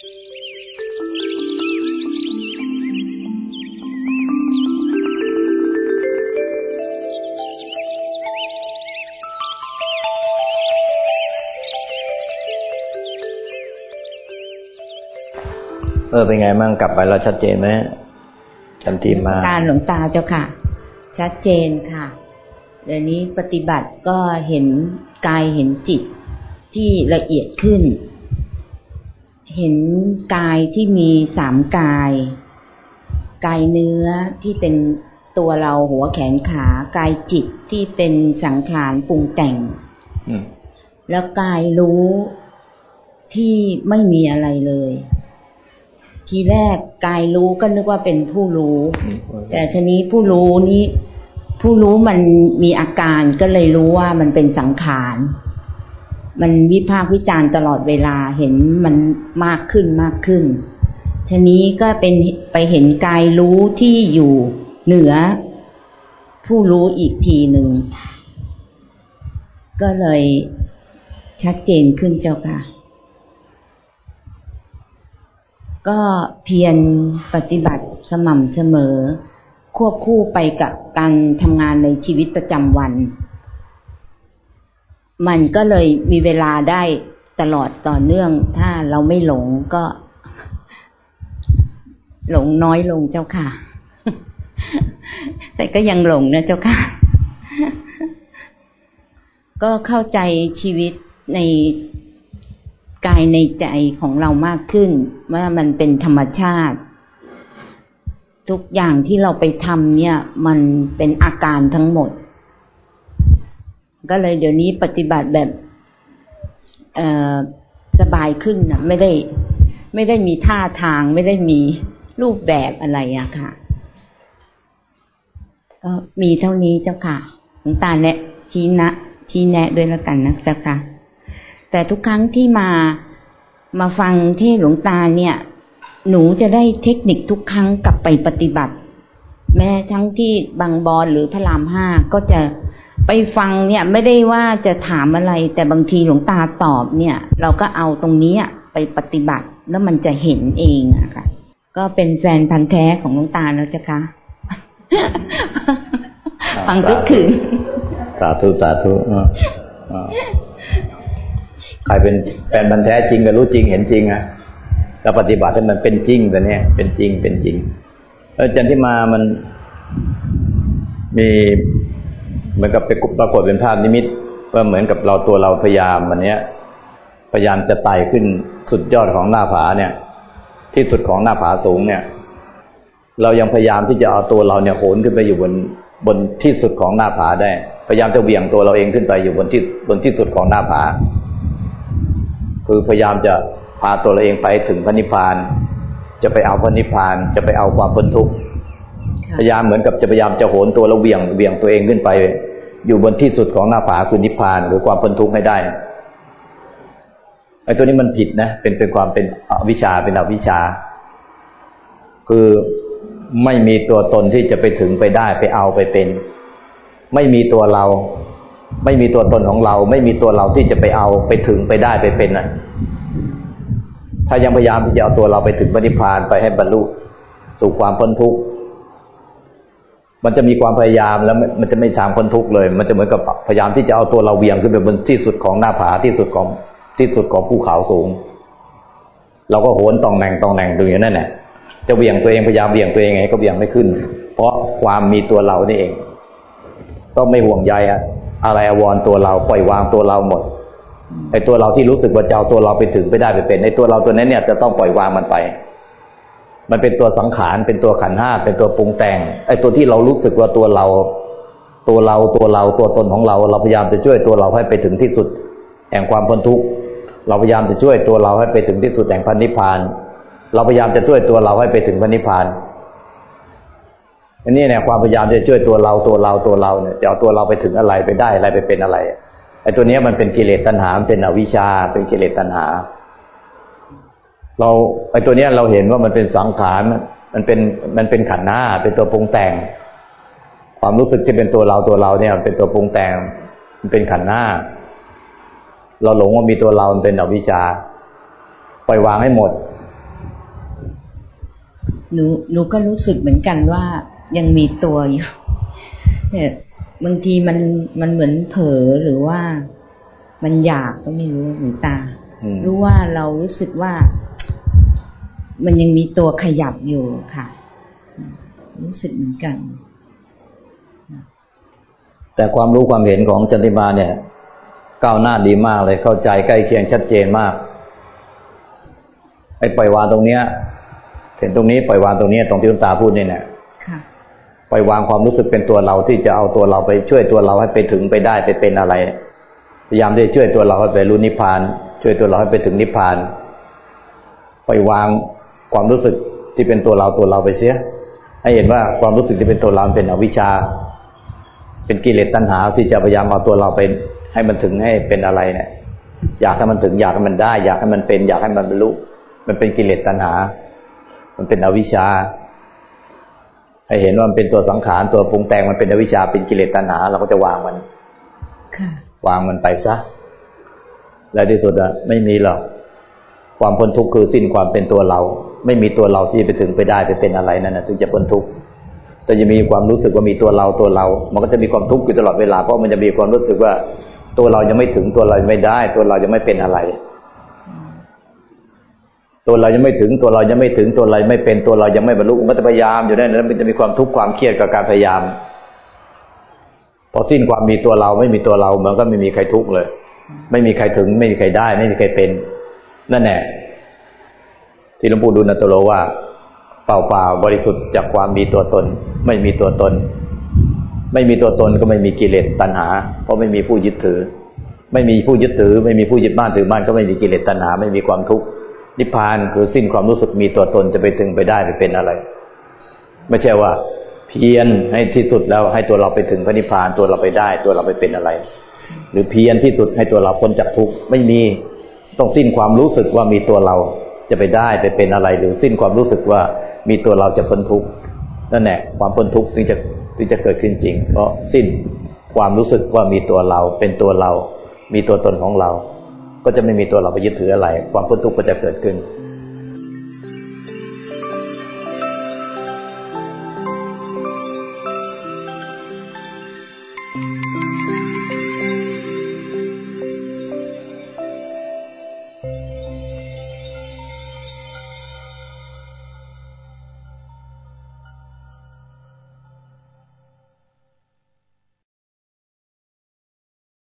เออเป็นไงมั่งกลับไปแล้วชัดเจนไหมจำทีมาการหลวงตาเจ้าค่ะ ชัดเจนค่ะเดี๋ยวนี้ปฏิบัติก็เห็นกายเห็นจิตที่ละเอียดขึ้น เห็นกายที่มีสามกาย กายเนื้อที่เป็นตัวเราหัวแขนขากายจิตที่เป็นสังขารปรุงแต่งอืมแล้วกายรู้ที่ไม่มีอะไรเลย ทีแรกกายรู้ก็นึกว่าเป็นผู้รู้ แต่ทีนี้ผู้รู้นี้ ผู้รู้มันมีอาการก็เลยรู้ว่ามันเป็นสังขาร มันวิพากษ์วิจารณ์ตลอดเวลาเห็นมันมากขึ้นมากขึ้น ทีนี้ก็เป็นไปเห็นกายรู้ที่อยู่เหนือ ผู้รู้อีกทีหนึ่ง ก็เลยชัดเจนขึ้นเจ้าค่ะ ก็เพียรปฏิบัติสม่ำเสมอ ควบคู่ไปกับการทำงานในชีวิตประจำวัน มันก็เลยมีเวลาได้ตลอดต่อเนื่อง ถ้าเราไม่หลงก็ หลงน้อยลงเจ้าค่ะ แต่ก็ยังหลงนะเจ้าค่ะ ก็เข้าใจชีวิตในกายในใจของเรามากขึ้น ว่ามันเป็นธรรมชาติ ทุกอย่างที่เราไปทำเนี่ย มันเป็นอาการทั้งหมด ก็เลยเดี๋ยวนี้ปฏิบัติแบบสบายขึ้นนะไม่ได้ไม่ได้มีท่าทาง ไม่ได้มีรูปแบบอะไรอะค่ะ ก็มีเท่านี้เจ้าค่ะหลวงตาแนะชี้นะชี้แนะด้วยแล้วกันนะเจ้าค่ะ แต่ทุกครั้งที่มามาฟังเทศหลวงตาเนี่ย หนูจะได้เทคนิคทุกครั้งกลับไปปฏิบัติ แม้ทั้งที่บางบอนหรือพระรามห้าก็จะ ไปฟังเนี่ยไม่ได้ว่าจะถามอะไร แต่บางทีหลวงตาตอบเนี่ย เราก็เอาตรงนี้ไปปฏิบัติแล้วมันจะเห็นเองอะค่ะ ก็เป็นแฟนพันธ์แท้ของหลวงตาแล้วจ้ะคะฟังทุกคืนสาธุสาธุอ่าอ่าใครเป็นแฟนบันธุ์แท้จริงก็รู้จริงเห็นจริงอะแล้วปฏิบัติให้มันเป็นจริงแต่เนี้ยเป็นจริงเป็นจริงแล้วจันที่มามันมี เหมือนกับไปปรากฏเป็นภาพนิมิตว่าเหมือนกับเราตัวเราพยายามวันเนี้ยพยายามจะไต่ขึ้นสุดยอดของหน้าผาเนี่ย ที่สุดของหน้าผาสูงเนี่ย เรายังพยายามที่จะเอาตัวเราเนี่ยโหนขึ้นไปอยู่บนบนที่สุดของหน้าผาได้ พยายามจะเหวี่ยงตัวเราเองขึ้นไปอยู่บนที่บนที่สุดของหน้าผา คือพยายามจะพาตัวเราเองไปถึงพระนิพพาน จะไปเอาพระนิพพาน จะไปเอาความพ้นทุกข์พยายามเหมือนกับจะพยายามจะโหนตัวเราเหวี่ยงเหวี่ยงตัวเองขึ้นไป อยู่บนที่สุดของหน้าผาคือนิพพาน หรือความพ้นทุกข์ไม่ได้ไอ้ตัวนี้มันผิดนะเป็นเป็นความเป็นอวิชชาเป็นอวิชชา คือไม่มีตัวตนที่จะไปถึงไปได้ไปเอาไปเป็น ไม่มีตัวเรา ไม่มีตัวตนของเรา ไม่มีตัวเราที่จะไปเอาไปถึงไปได้ไปเป็นน่ะถ้ายังพยายามที่จะเอาตัวเราไปถึงปณิพานไปให้บรรลุสู่ความพ้นทุกข์ มันจะมีความพยายามแล้วมันจะไม่ทางพ้นทุกข์เลย มันจะเหมือนกับพยายามที่จะเอาตัวเราเวียงขึ้นไปบนที่สุดของหน้าผาที่สุดของที่สุดของภูเขาสูง เราก็โหนตองแหน่งตองแหน่งตรงอย่างนั้นแหละจะเวียงตัวเองพยายามเวียงตัวเองไงก็เวียงไม่ขึ้น เพราะความมีตัวเรานี่เอง ต้องไม่ห่วงใยอะอะไรอวรตัวเราปล่อยวางตัวเราหมดไอ้ตัวเราที่รู้สึกว่าจะเอาตัวเราไปถึงไปได้ไปเป็นไอ้ตัวเราตัวนั้นเนี่ยจะต้องปล่อยวางมันไป มันเป็นตัวสังขารเป็นตัวขันห้าเป็นตัวปรุงแต่งไอ้ตัวที่เรารู้สึกว่าตัวเรา ตัวเราตัวเราตัวตนของเรา เราพยายามจะช่วยตัวเราให้ไปถึงที่สุด แห่งความพ้นทุกข์เราพยายามจะช่วยตัวเราให้ไปถึงที่สุดแห่งพันนิพพาน เราพยายามจะช่วยตัวเราให้ไปถึงพันนิพพานอันนี้เนี่ยความพยายามจะช่วยตัวเราตัวเราตัวเราเนี่ยจะเอาตัวเราไปถึงอะไรไปได้อะไรไปเป็นอะไรไอ้ตัวนี้มันเป็นกิเลสตัณหาเป็นอวิชชาเป็นกิเลสตัณหา เราไอ้ตัวเนี้ยเราเห็นว่ามันเป็นสังขารมันเป็นมันเป็นขันธ์หน้าเป็นตัวปรุงแต่ง ความรู้สึกที่เป็นตัวเราตัวเราเนี่ยเป็นตัวปรุงแต่ง มันเป็นขันธ์หน้า เราหลงว่ามีตัวเรามันเป็นอวิชชาปล่อยวางให้หมด หนูหนูก็รู้สึกเหมือนกันว่ายังมีตัวอยู่แต่บางทีมันมันเหมือนเผลอหรือว่ามันอยากก็ไม่รู้หนูตา รู้ว่าเรารู้สึกว่า มันยังมีตัวขยับอยู่ค่ะ รู้สึกเหมือนกัน แต่ความรู้ความเห็นของจันติมาเนี่ย ก้าวหน้าดีมากเลยเข้าใจใกล้เคียงชัดเจนมากไอ้ปล่อยวางตรงเนี้ยเห็นตรงนี้ปล่อยวางตรงนี้ตรงที่คุณตาพูดนี่เนี่ยปล่อยวางความรู้สึกเป็นตัวเราที่จะเอาตัวเราไปช่วยตัวเราให้ไปถึงไปได้ไปเป็นอะไร พยายามที่จะช่วยตัวเราให้ไปรู้นิพพาน ช่วยตัวเราให้ไปถึงนิพพานปล่อยวาง ความรู้สึกที่เป็นตัวเราตัวเราไปเสีย ให้เห็นว่าความรู้สึกที่เป็นตัวเราเป็นอวิชชา เป็นกิเลสตัณหาที่จะพยายามเอาตัวเราไปให้มันถึงให้เป็นอะไรเนี่ยอยากให้มันถึงอยากให้มันได้ อยากให้มันเป็น อยากให้มันบรรลุมันเป็นกิเลสตัณหา มันเป็นอวิชชา ให้เห็นว่ามันเป็นตัวสังขารตัวปรุงแต่งมันเป็นอวิชชาเป็นกิเลสตัณหา เราก็จะวางมันวางมันไปซะแล้วที่สุดอะไม่มีหรอก ความพ้นทุกข์คือสิ้นความเป็นตัวเรา ไม่มีตัวเราที่ไปถึงไปได้ไปเป็นอะไรนั่นนะถึงจะพ้นทุกข์แต่จะมีความรู้สึกว่ามีตัวเราตัวเรา มันก็จะมีความทุกข์อยู่ตลอดเวลาเพราะมันจะมีความรู้สึกว่าตัวเรายังไม่ถึงตัวเราไม่ได้ ตัวเรายังไม่เป็นอะไร ตัวเรายังไม่ถึงตัวเรายังไม่ถึงตัวเราไม่เป็นตัวเรายังไม่บรรลุมันก็จะพยายามอยู่นั่นแล้วมันจะมีความทุกข์ความเครียดกับการพยายาม พอสิ้นความมีตัวเราไม่มีตัวเรา มันก็ไม่มีใครทุกข์เลย ไม่มีใครถึง ไม่มีใครได้ ไม่มีใครเป็น นั่นแหละที่หลวงปู่ดูลตโลว่า เปล่าเปล่าบริสุทธิ์จากความมีตัวตน ไม่มีตัวตน ไม่มีตัวตนก็ไม่มีกิเลสตัณหา เพราะไม่มีผู้ยึดถือ ไม่มีผู้ยึดถือ ไม่มีผู้ยึดบ้านถือบ้านก็ไม่มีกิเลสตัณหา ไม่มีความทุกข์นิพพานคือสิ้นความรู้สึกมีตัวตนจะไปถึงไปได้ไปเป็นอะไร ไม่ใช่ว่า เพียรให้ที่สุดแล้วให้ตัวเราไปถึงพระนิพพานตัวเราไปได้ ตัวเราไปเป็นอะไร หรือเพียรที่สุดให้ตัวเราพ้นจากทุกข์ไม่มี ต้องสิ้นความรู้สึกว่ามีตัวเราจะไปได้ไปเป็นอะไรหรือสิ้นความรู้สึกว่ามีตัวเราจะพ้นทุกข์นั่นแหละความพ้นทุกข์ถึงจะถึงจะเกิดขึ้นจริง เพราะสิ้นความรู้สึกว่ามีตัวเราเป็นตัวเรา มีตัวตนของเรา ก็จะไม่มีตัวเราไปยึดถืออะไร ความพ้นทุกข์ก็จะเกิดขึ้น